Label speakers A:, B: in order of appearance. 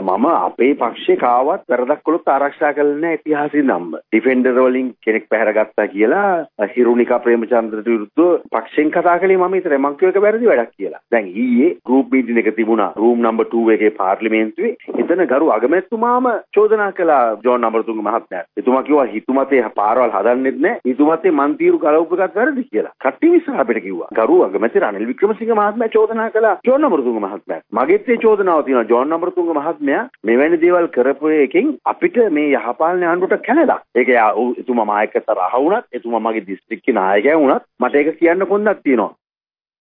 A: මම අපේ පක්ෂේ කාවත් වැරදක් කළොත් ආරක්ෂා කළේ නැහැ ඉතිහාසෙ නම්. ඩිෆෙන්ඩර් වලින් කෙනෙක් පැහැරගත්තා කියලා හිරුනිකා ප්‍රේමචන්ද්‍රට විරුද්ධව පක්ෂෙන් කතා කළේ මම විතරයි. මං කියව එක වැරදි වැඩක් කියලා. දැන් ඊයේ ගෲප් මීටින් එක තිබුණා රූම් නම්බර් 2 එකේ පාර්ලිමේන්තුවේ. එතන ගරු අගමැතිතුමාම චෝදනා කළා ජෝන් අමරතුංග මහත්මයාට. එතුමා කිව්වා හිතුමතේ පාරවල් හදන්නෙත් නැහැ. හිතුමතේ මන්තිරු ගලවපු එකත් වැරදි කියලා. කට්ටිය විශ්වාස අපිට කිව්වා. ගරු අගමැති රනිල් වික්‍රමසිංහ මහත්මයා චෝදනා කළා ජෝන් අමරතුංග මහත්මයාට. මගෙත් ඒ චෝදනාව තියෙනවා ජෝන් අමරතුංග මහත්මයා මෙවැනි දේවල් කරපු එකෙන් අපිට මේ යහපාලන ආණ්ඩුවට කැනදා. ඒක එතුමා මායකට රහ වුණත් එතුමා මගේ දිස්ත්‍රික්කේ නායකයා වුණත් මට ඒක කියන්න කොන්දක් තියෙනවා.